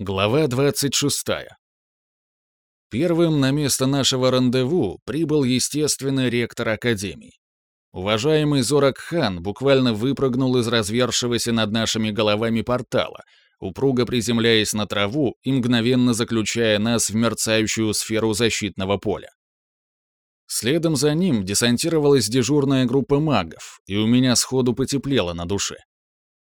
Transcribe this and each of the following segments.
Глава 26. Первым на место нашего рандеву прибыл, естественно, ректор Академии. Уважаемый Зорак Хан буквально выпрыгнул из развершегося над нашими головами портала, упруго приземляясь на траву и мгновенно заключая нас в мерцающую сферу защитного поля. Следом за ним десантировалась дежурная группа магов, и у меня сходу потеплело на душе.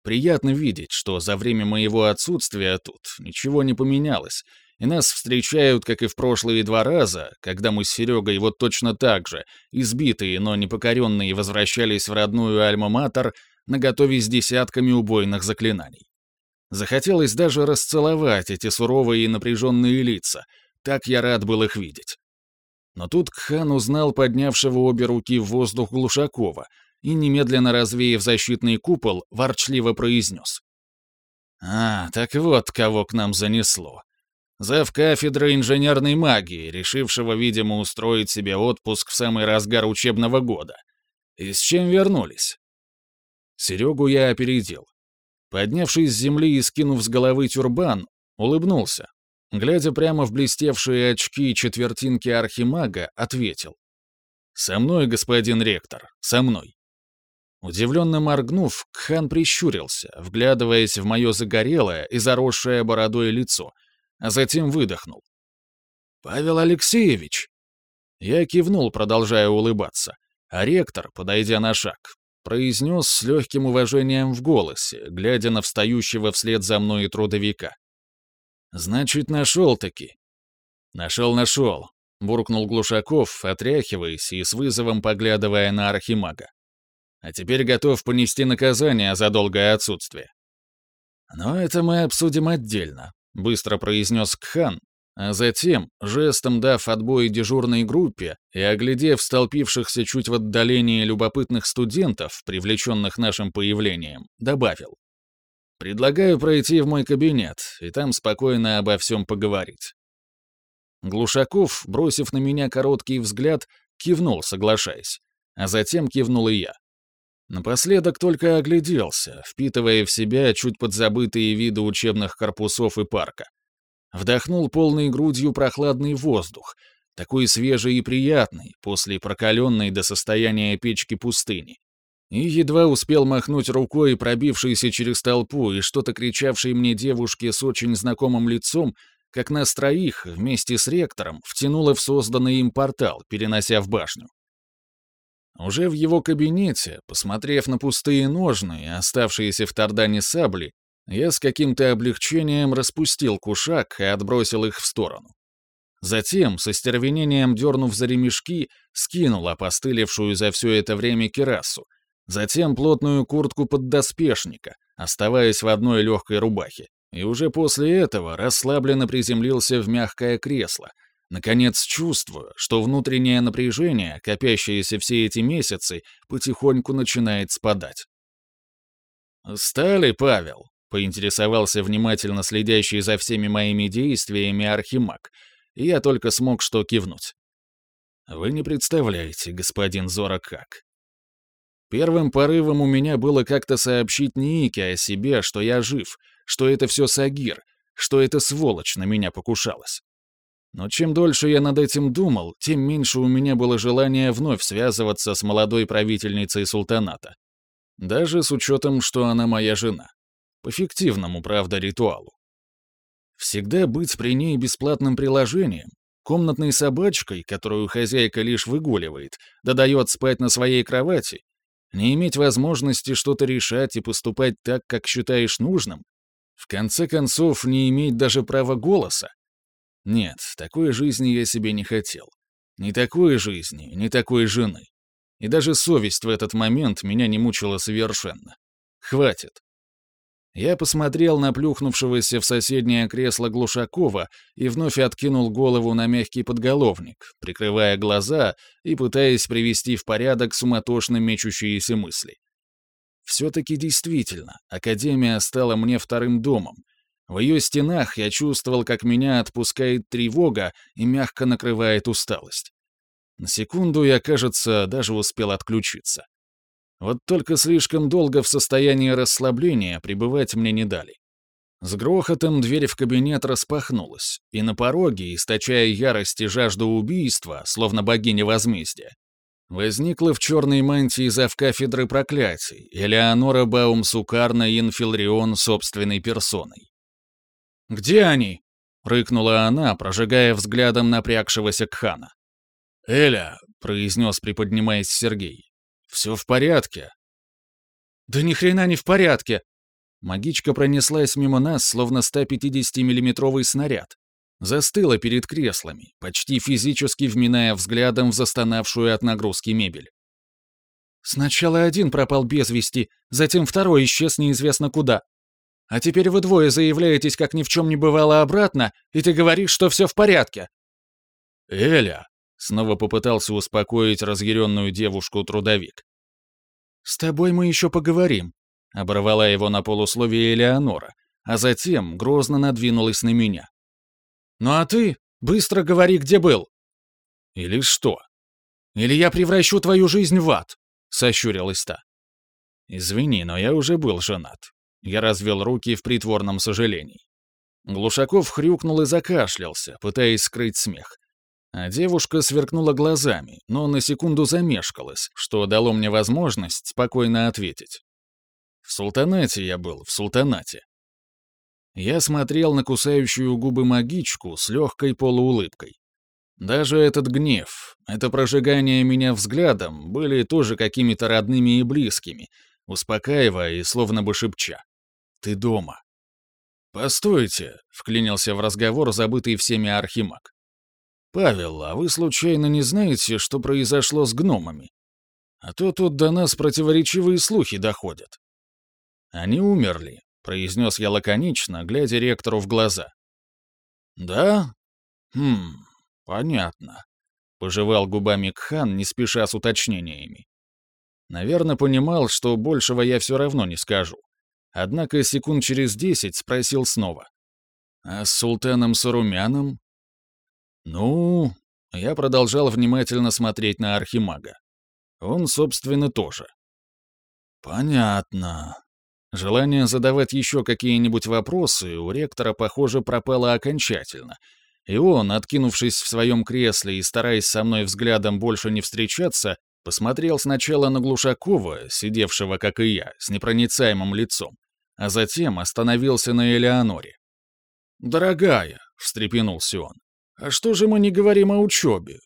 Приятно видеть, что за время моего отсутствия тут ничего не поменялось, и нас встречают, как и в прошлые два раза, когда мы с Серегой вот точно так же, избитые, но непокоренные, возвращались в родную Альма-Матер, наготове с десятками убойных заклинаний. Захотелось даже расцеловать эти суровые и напряженные лица, так я рад был их видеть. Но тут Кхан узнал поднявшего обе руки в воздух Глушакова — и, немедленно развеяв защитный купол, ворчливо произнес. «А, так вот, кого к нам занесло. Зав кафедры инженерной магии, решившего, видимо, устроить себе отпуск в самый разгар учебного года. И с чем вернулись?» Серегу я опередил. Поднявшись с земли и скинув с головы тюрбан, улыбнулся. Глядя прямо в блестевшие очки четвертинки архимага, ответил. «Со мной, господин ректор, со мной». Удивленно моргнув, Кхан прищурился, вглядываясь в мое загорелое и заросшее бородой лицо, а затем выдохнул. «Павел Алексеевич!» Я кивнул, продолжая улыбаться, а ректор, подойдя на шаг, произнес с легким уважением в голосе, глядя на встающего вслед за мной трудовика. «Значит, нашел-таки». «Нашел-нашел», — буркнул Глушаков, отряхиваясь и с вызовом поглядывая на Архимага а теперь готов понести наказание за долгое отсутствие. Но это мы обсудим отдельно, быстро произнес Кхан, а затем, жестом дав отбой дежурной группе и оглядев столпившихся чуть в отдалении любопытных студентов, привлеченных нашим появлением, добавил. «Предлагаю пройти в мой кабинет и там спокойно обо всем поговорить». Глушаков, бросив на меня короткий взгляд, кивнул, соглашаясь, а затем кивнул и я. Напоследок только огляделся, впитывая в себя чуть подзабытые виды учебных корпусов и парка. Вдохнул полной грудью прохладный воздух, такой свежий и приятный, после прокаленной до состояния печки пустыни. И едва успел махнуть рукой, пробившейся через толпу и что-то кричавшей мне девушке с очень знакомым лицом, как нас троих, вместе с ректором, втянуло в созданный им портал, перенося в башню. Уже в его кабинете, посмотрев на пустые ножны и оставшиеся в Тардане сабли, я с каким-то облегчением распустил кушак и отбросил их в сторону. Затем, со стервенением дернув за ремешки, скинул опостылевшую за все это время керасу, затем плотную куртку поддоспешника, оставаясь в одной легкой рубахе, и уже после этого расслабленно приземлился в мягкое кресло, Наконец чувствую, что внутреннее напряжение, копящееся все эти месяцы, потихоньку начинает спадать. «Стали, Павел?» — поинтересовался внимательно следящий за всеми моими действиями Архимаг, и я только смог что кивнуть. «Вы не представляете, господин Зора, как. Первым порывом у меня было как-то сообщить Нике о себе, что я жив, что это все Сагир, что эта сволочь на меня покушалась. Но чем дольше я над этим думал, тем меньше у меня было желания вновь связываться с молодой правительницей султаната. Даже с учетом, что она моя жена. По фиктивному, правда, ритуалу. Всегда быть при ней бесплатным приложением, комнатной собачкой, которую хозяйка лишь выгуливает, да дает спать на своей кровати, не иметь возможности что-то решать и поступать так, как считаешь нужным, в конце концов, не иметь даже права голоса, нет, такой жизни я себе не хотел. Ни такой жизни, ни такой жены. И даже совесть в этот момент меня не мучила совершенно. Хватит. Я посмотрел на плюхнувшегося в соседнее кресло Глушакова и вновь откинул голову на мягкий подголовник, прикрывая глаза и пытаясь привести в порядок суматошно мечущиеся мысли. Все-таки действительно, Академия стала мне вторым домом, в ее стенах я чувствовал, как меня отпускает тревога и мягко накрывает усталость. На секунду я, кажется, даже успел отключиться. Вот только слишком долго в состоянии расслабления пребывать мне не дали. С грохотом дверь в кабинет распахнулась, и на пороге, источая ярость и жажду убийства, словно богиня возмездия, возникла в черной мантии завкафедры проклятий Элеонора Баум-Сукарна Инфилрион собственной персоной. «Где они?» — рыкнула она, прожигая взглядом напрягшегося Кхана. «Эля», — произнес, приподнимаясь Сергей, — «все в порядке». «Да ни хрена не в порядке!» Магичка пронеслась мимо нас, словно 150-миллиметровый снаряд. Застыла перед креслами, почти физически вминая взглядом в застонавшую от нагрузки мебель. Сначала один пропал без вести, затем второй исчез неизвестно куда. А теперь вы двое заявляетесь, как ни в чем не бывало обратно, и ты говоришь, что все в порядке. «Эля!» — снова попытался успокоить разъяренную девушку трудовик. «С тобой мы еще поговорим», — оборвала его на полусловие Элеонора, а затем грозно надвинулась на меня. «Ну а ты быстро говори, где был». «Или что? Или я превращу твою жизнь в ад», — сощурилась та. «Извини, но я уже был женат». Я развел руки в притворном сожалении. Глушаков хрюкнул и закашлялся, пытаясь скрыть смех. А девушка сверкнула глазами, но на секунду замешкалась, что дало мне возможность спокойно ответить. В султанате я был, в султанате. Я смотрел на кусающую губы магичку с легкой полуулыбкой. Даже этот гнев, это прожигание меня взглядом были тоже какими-то родными и близкими, успокаивая и словно бы шепча. «Ты дома». «Постойте», — вклинился в разговор забытый всеми архимаг. «Павел, а вы случайно не знаете, что произошло с гномами? А то тут до нас противоречивые слухи доходят». «Они умерли», — произнес я лаконично, глядя ректору в глаза. «Да? Хм, понятно», — пожевал губами Кхан, не спеша с уточнениями. Наверное, понимал, что большего я все равно не скажу. Однако секунд через десять спросил снова. «А с султаном Сарумяном?» «Ну...» Я продолжал внимательно смотреть на Архимага. Он, собственно, тоже. «Понятно». Желание задавать еще какие-нибудь вопросы у ректора, похоже, пропало окончательно. И он, откинувшись в своем кресле и стараясь со мной взглядом больше не встречаться, посмотрел сначала на Глушакова, сидевшего, как и я, с непроницаемым лицом, а затем остановился на Элеоноре. «Дорогая», — встрепенулся он, а что же мы не говорим о учебе?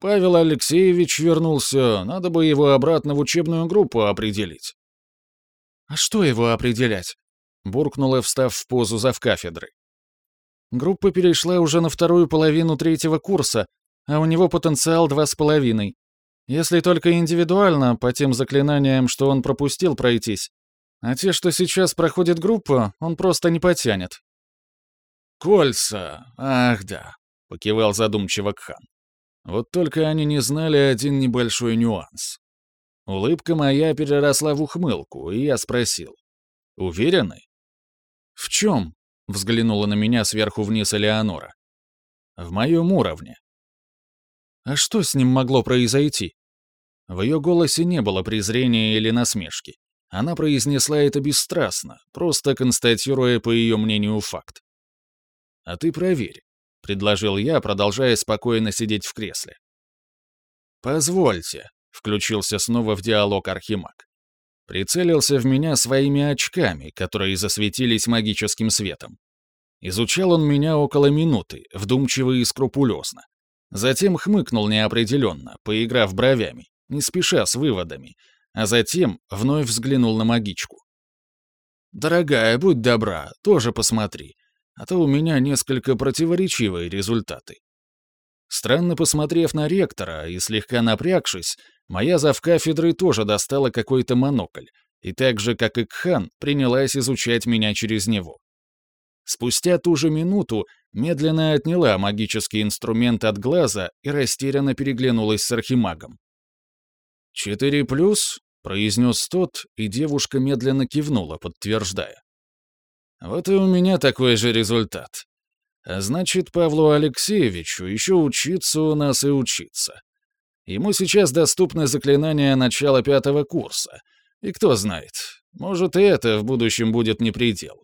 Павел Алексеевич вернулся, надо бы его обратно в учебную группу определить. А что его определять? Буркнула, встав в позу завкафедры. Группа перешла уже на вторую половину третьего курса, а у него потенциал два с половиной. Если только индивидуально, по тем заклинаниям, что он пропустил пройтись. А те, что сейчас проходит группа, он просто не потянет. «Кольца! Ах да!» покивал задумчиво Кхан. Вот только они не знали один небольшой нюанс. Улыбка моя переросла в ухмылку, и я спросил. «Уверены?» «В чем?» — взглянула на меня сверху вниз Элеонора. «В моем уровне». «А что с ним могло произойти?» В ее голосе не было презрения или насмешки. Она произнесла это бесстрастно, просто констатируя, по ее мнению, факт. «А ты проверь. — предложил я, продолжая спокойно сидеть в кресле. «Позвольте», — включился снова в диалог Архимаг. Прицелился в меня своими очками, которые засветились магическим светом. Изучал он меня около минуты, вдумчиво и скрупулезно. Затем хмыкнул неопределенно, поиграв бровями, не спеша с выводами, а затем вновь взглянул на магичку. «Дорогая, будь добра, тоже посмотри а то у меня несколько противоречивые результаты. Странно посмотрев на ректора и слегка напрягшись, моя завкафедры тоже достала какой-то монокль, и так же, как и Кхан, принялась изучать меня через него. Спустя ту же минуту медленно отняла магический инструмент от глаза и растерянно переглянулась с архимагом. «Четыре плюс?» — произнес тот, и девушка медленно кивнула, подтверждая. Вот и у меня такой же результат. А значит, Павлу Алексеевичу еще учиться у нас и учиться. Ему сейчас доступны заклинания начала пятого курса. И кто знает, может, и это в будущем будет не предел.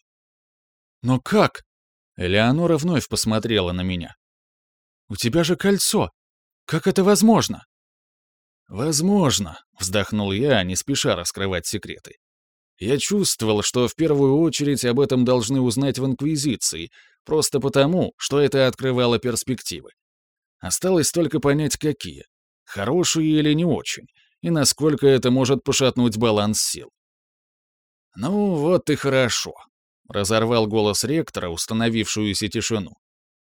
«Но как?» Элеонора вновь посмотрела на меня. «У тебя же кольцо! Как это возможно?» «Возможно», — вздохнул я, не спеша раскрывать секреты. Я чувствовал, что в первую очередь об этом должны узнать в Инквизиции, просто потому, что это открывало перспективы. Осталось только понять, какие. Хорошие или не очень, и насколько это может пошатнуть баланс сил. «Ну, вот и хорошо», — разорвал голос ректора установившуюся тишину.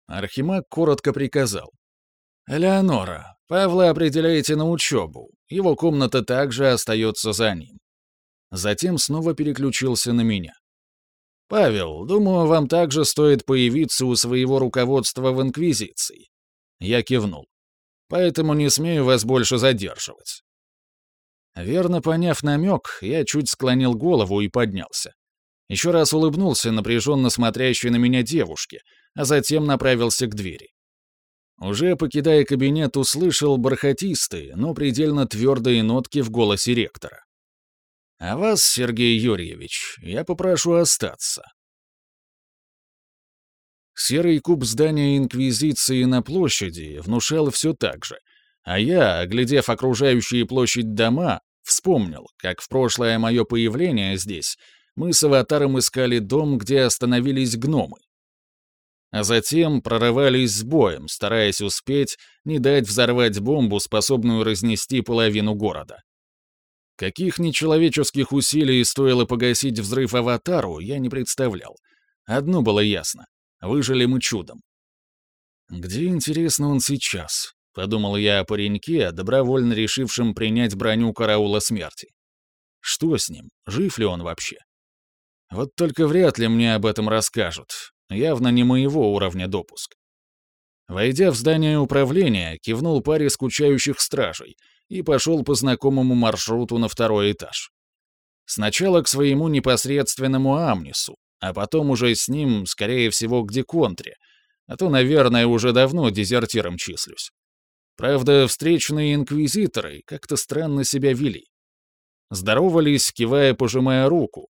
Архимаг коротко приказал. «Элеонора, Павла определяете на учебу, его комната также остается за ним». Затем снова переключился на меня. «Павел, думаю, вам также стоит появиться у своего руководства в Инквизиции». Я кивнул. «Поэтому не смею вас больше задерживать». Верно поняв намек, я чуть склонил голову и поднялся. Еще раз улыбнулся напряженно смотрящей на меня девушке, а затем направился к двери. Уже покидая кабинет, услышал бархатистые, но предельно твердые нотки в голосе ректора. «А вас, Сергей Юрьевич, я попрошу остаться». Серый куб здания Инквизиции на площади внушал все так же, а я, оглядев окружающие площадь дома, вспомнил, как в прошлое мое появление здесь мы с аватаром искали дом, где остановились гномы а затем прорывались с боем, стараясь успеть не дать взорвать бомбу, способную разнести половину города. Каких нечеловеческих усилий стоило погасить взрыв аватару, я не представлял. Одно было ясно — выжили мы чудом. «Где, интересно, он сейчас?» — подумал я о пареньке, добровольно решившем принять броню караула смерти. Что с ним? Жив ли он вообще? Вот только вряд ли мне об этом расскажут, Явно не моего уровня допуск. Войдя в здание управления, кивнул паре скучающих стражей и пошел по знакомому маршруту на второй этаж. Сначала к своему непосредственному Амнису, а потом уже с ним, скорее всего, к Деконтре, а то, наверное, уже давно дезертиром числюсь. Правда, встречные инквизиторы как-то странно себя вели. Здоровались, кивая, пожимая руку.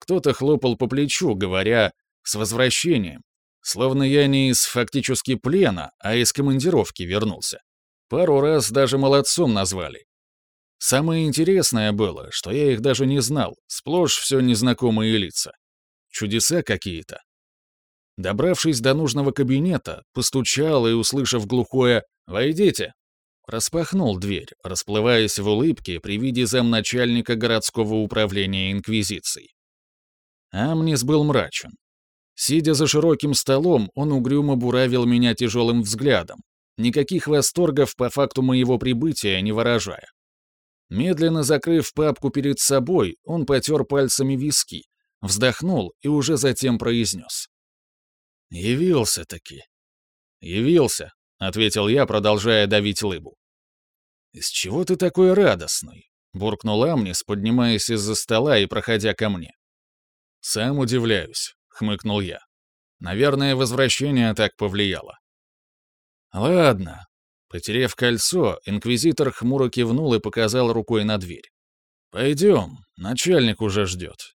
Кто-то хлопал по плечу, говоря с возвращением. Словно я не из фактически плена, а из командировки вернулся. Пару раз даже молодцом назвали. Самое интересное было, что я их даже не знал, сплошь все незнакомые лица. Чудеса какие-то. Добравшись до нужного кабинета, постучал и, услышав глухое «Войдите!», распахнул дверь, расплываясь в улыбке при виде замначальника городского управления Инквизиции. Амнис был мрачен. Сидя за широким столом, он угрюмо буравил меня тяжелым взглядом, никаких восторгов по факту моего прибытия не выражая. Медленно закрыв папку перед собой, он потер пальцами виски, вздохнул и уже затем произнес. «Явился-таки». «Явился», — ответил я, продолжая давить лыбу. «Из чего ты такой радостный?» — буркнул Амнис, поднимаясь из-за стола и проходя ко мне. «Сам удивляюсь хмыкнул я. Наверное, возвращение так повлияло. Ладно. Потерев кольцо, инквизитор хмуро кивнул и показал рукой на дверь. Пойдем, начальник уже ждет.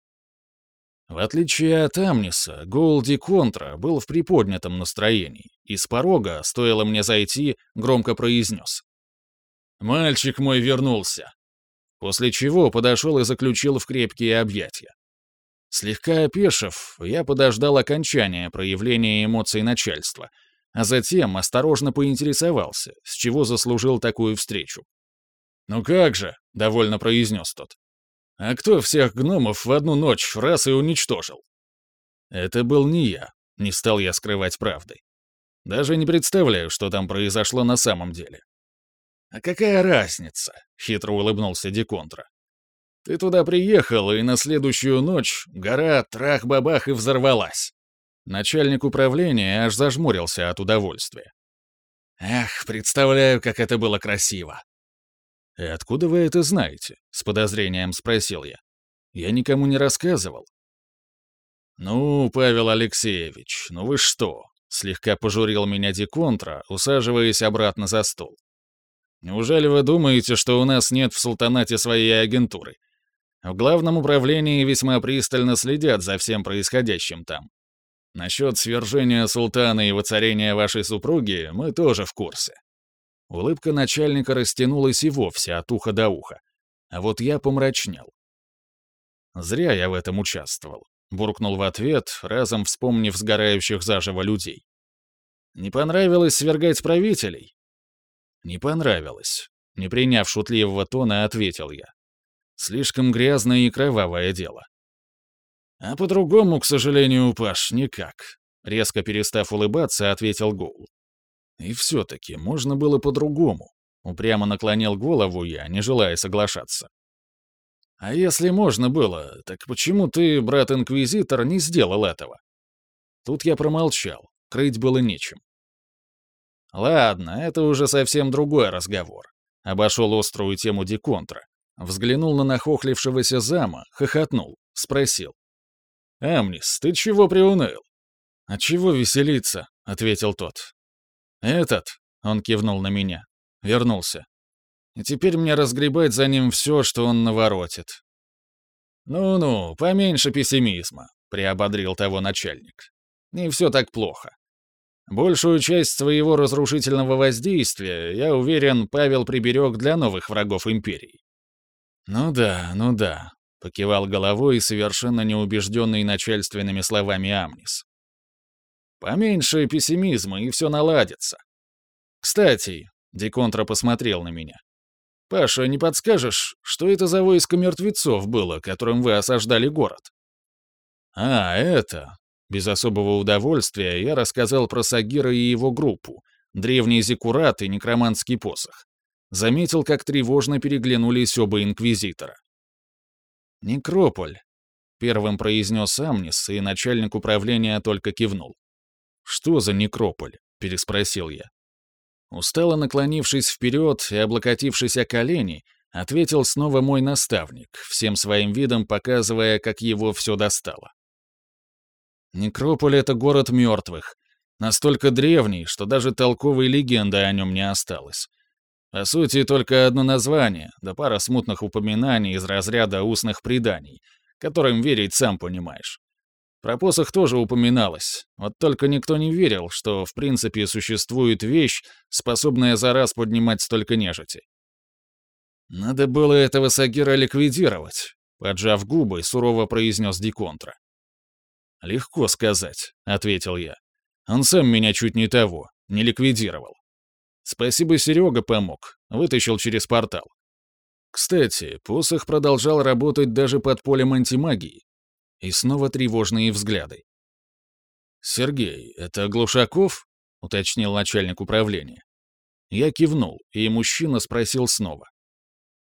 В отличие от Амниса, Голди Контра был в приподнятом настроении, и с порога, стоило мне зайти, громко произнес. «Мальчик мой вернулся!» После чего подошел и заключил в крепкие объятия. Слегка опешив, я подождал окончания проявления эмоций начальства, а затем осторожно поинтересовался, с чего заслужил такую встречу. «Ну как же», — довольно произнес тот. «А кто всех гномов в одну ночь раз и уничтожил?» Это был не я, не стал я скрывать правды. Даже не представляю, что там произошло на самом деле. «А какая разница?» — хитро улыбнулся Деконтра. Ты туда приехал, и на следующую ночь гора трах-бабах и взорвалась. Начальник управления аж зажмурился от удовольствия. Эх, представляю, как это было красиво. «И откуда вы это знаете?» — с подозрением спросил я. «Я никому не рассказывал». «Ну, Павел Алексеевич, ну вы что?» — слегка пожурил меня Деконтра, усаживаясь обратно за стол. «Неужели вы думаете, что у нас нет в султанате своей агентуры? В главном управлении весьма пристально следят за всем происходящим там. Насчет свержения султана и воцарения вашей супруги мы тоже в курсе. Улыбка начальника растянулась и вовсе от уха до уха. А вот я помрачнел. Зря я в этом участвовал. Буркнул в ответ, разом вспомнив сгорающих заживо людей. Не понравилось свергать правителей? Не понравилось. Не приняв шутливого тона, ответил я. Слишком грязное и кровавое дело. А по-другому, к сожалению, Паш, никак. Резко перестав улыбаться, ответил Гоул. И все-таки можно было по-другому. Упрямо наклонил голову я, не желая соглашаться. А если можно было, так почему ты, брат-инквизитор, не сделал этого? Тут я промолчал, крыть было нечем. Ладно, это уже совсем другой разговор. Обошел острую тему Деконтра. Взглянул на нахохлившегося зама, хохотнул, спросил. «Амнис, ты чего приуныл?» «А чего веселиться?» — ответил тот. «Этот», — он кивнул на меня, — вернулся. «И теперь мне разгребать за ним все, что он наворотит». «Ну-ну, поменьше пессимизма», — приободрил того начальник. «Не все так плохо. Большую часть своего разрушительного воздействия, я уверен, Павел приберег для новых врагов империи». «Ну да, ну да», — покивал головой совершенно неубежденный начальственными словами Амнис. «Поменьше пессимизма, и все наладится. Кстати, — Деконтра посмотрел на меня. «Паша, не подскажешь, что это за войско мертвецов было, которым вы осаждали город?» «А, это...» Без особого удовольствия я рассказал про Сагира и его группу, древний зекурат и некроманский посох. Заметил, как тревожно переглянулись оба инквизитора. «Некрополь», — первым произнес Амнис, и начальник управления только кивнул. «Что за некрополь?» — переспросил я. Устало наклонившись вперед и облокотившись о колени, ответил снова мой наставник, всем своим видом показывая, как его все достало. Некрополь — это город мертвых, настолько древний, что даже толковой легенды о нем не осталось. По сути, только одно название, да пара смутных упоминаний из разряда устных преданий, которым верить сам понимаешь. Про посох тоже упоминалось, вот только никто не верил, что в принципе существует вещь, способная за раз поднимать столько нежити. «Надо было этого Сагира ликвидировать», — поджав губы, сурово произнес Диконтра. «Легко сказать», — ответил я. «Он сам меня чуть не того, не ликвидировал. Спасибо, Серега помог, вытащил через портал. Кстати, посох продолжал работать даже под полем антимагии. И снова тревожные взгляды. «Сергей, это Глушаков?» — уточнил начальник управления. Я кивнул, и мужчина спросил снова.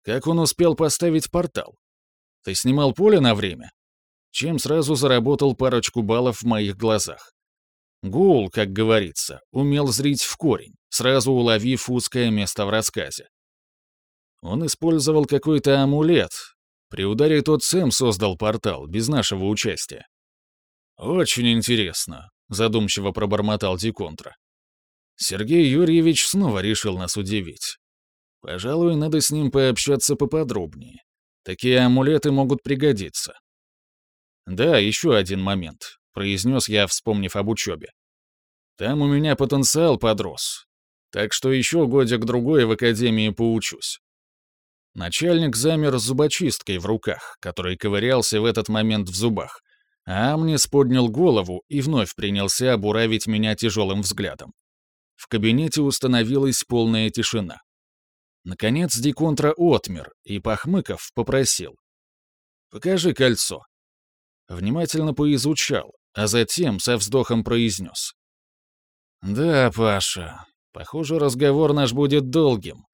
«Как он успел поставить портал? Ты снимал поле на время?» Чем сразу заработал парочку баллов в моих глазах. Гул, как говорится, умел зрить в корень, сразу уловив узкое место в рассказе. Он использовал какой-то амулет. При ударе тот Сэм создал портал, без нашего участия. «Очень интересно», — задумчиво пробормотал Диконтра. Сергей Юрьевич снова решил нас удивить. Пожалуй, надо с ним пообщаться поподробнее. Такие амулеты могут пригодиться. Да, еще один момент произнес я, вспомнив об учебе. Там у меня потенциал подрос, так что еще годик-другой в академии поучусь. Начальник замер с зубочисткой в руках, который ковырялся в этот момент в зубах, а Амнис поднял голову и вновь принялся обуравить меня тяжелым взглядом. В кабинете установилась полная тишина. Наконец Диконтра отмер и, похмыков, попросил. «Покажи кольцо». Внимательно поизучал, а затем со вздохом произнес. «Да, Паша, похоже, разговор наш будет долгим.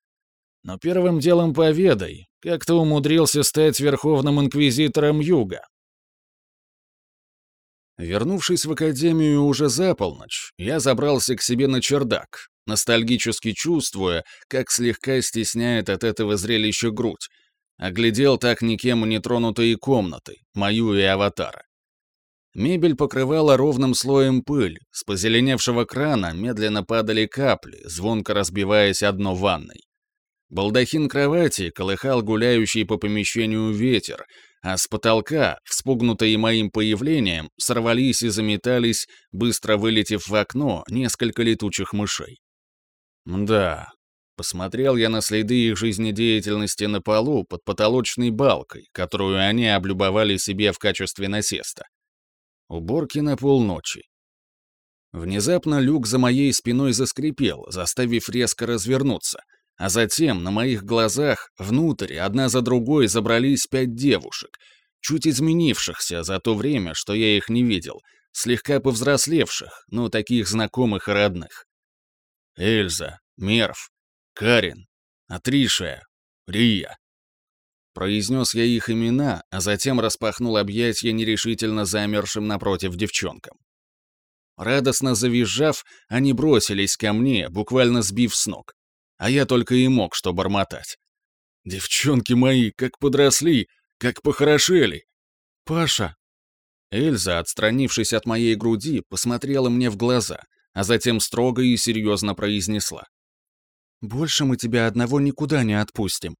Но первым делом поведай, как ты умудрился стать Верховным Инквизитором Юга». Вернувшись в Академию уже за полночь, я забрался к себе на чердак, ностальгически чувствуя, как слегка стесняет от этого зрелища грудь, оглядел так никем не тронутые комнаты, мою и аватара. Мебель покрывала ровным слоем пыль, с позеленевшего крана медленно падали капли, звонко разбиваясь одно ванной. Балдахин кровати колыхал гуляющий по помещению ветер, а с потолка, вспугнутые моим появлением, сорвались и заметались, быстро вылетев в окно, несколько летучих мышей. Да, посмотрел я на следы их жизнедеятельности на полу под потолочной балкой, которую они облюбовали себе в качестве насеста. Уборки на полночи. Внезапно люк за моей спиной заскрипел, заставив резко развернуться, а затем на моих глазах внутрь одна за другой забрались пять девушек, чуть изменившихся за то время, что я их не видел, слегка повзрослевших, но таких знакомых и родных. Эльза, Мерв, Карин, Атришия, Рия. Произнес я их имена, а затем распахнул объятия нерешительно замершим напротив девчонкам. Радостно завизжав, они бросились ко мне, буквально сбив с ног. А я только и мог что бормотать. «Девчонки мои, как подросли, как похорошели!» «Паша!» Эльза, отстранившись от моей груди, посмотрела мне в глаза, а затем строго и серьезно произнесла. «Больше мы тебя одного никуда не отпустим».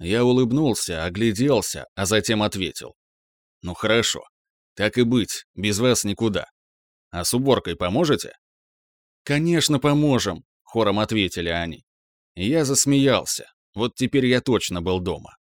Я улыбнулся, огляделся, а затем ответил. «Ну хорошо. Так и быть, без вас никуда. А с уборкой поможете?» «Конечно, поможем», — хором ответили они. Я засмеялся. Вот теперь я точно был дома.